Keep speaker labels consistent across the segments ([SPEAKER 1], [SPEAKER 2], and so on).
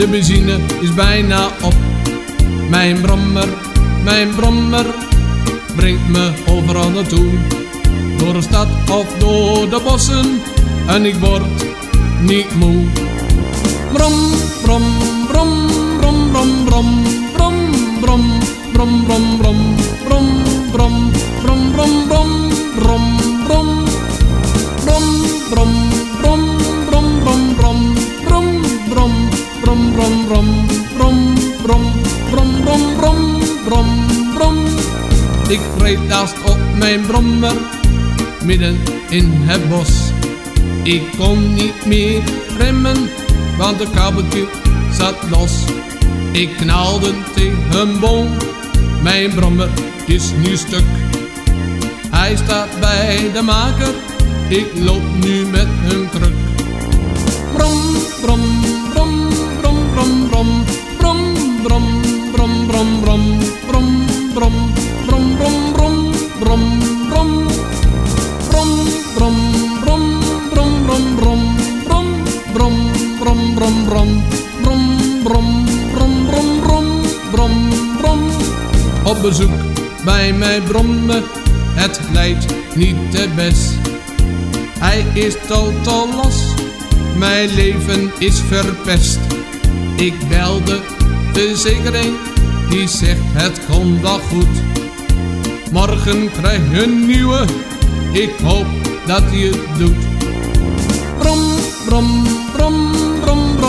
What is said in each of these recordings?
[SPEAKER 1] de benzine is bijna op. Mijn brommer, mijn brommer, brengt me overal naartoe. Door de stad of door de bossen, en ik word niet moe. Brom, brom, brom, brom, brom, brom, brom, brom, brom, brom, brom, brom, brom, brom, brom, brom, brom, brom, brom, brom, brom, brom, brom, brom, brom, brom, brom. Ik reed naast op mijn brommer, midden in het bos. Ik kon niet meer remmen, want de kabeltje zat los. Ik knalde tegen een boom, mijn brommer is nu stuk. Hij staat bij de maker, ik loop nu met een kruk. Brom, brom, brom, brom, brom, brom, brom, brom. Op bezoek bij mij brommen, het leidt niet te best. Hij is totaal los, mijn leven is verpest. Ik bel de verzekering, die zegt het komt wel goed. Morgen krijg je een nieuwe, ik hoop dat hij het doet. Brom, brom, brom,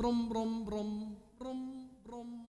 [SPEAKER 1] brum brum brum brum brum.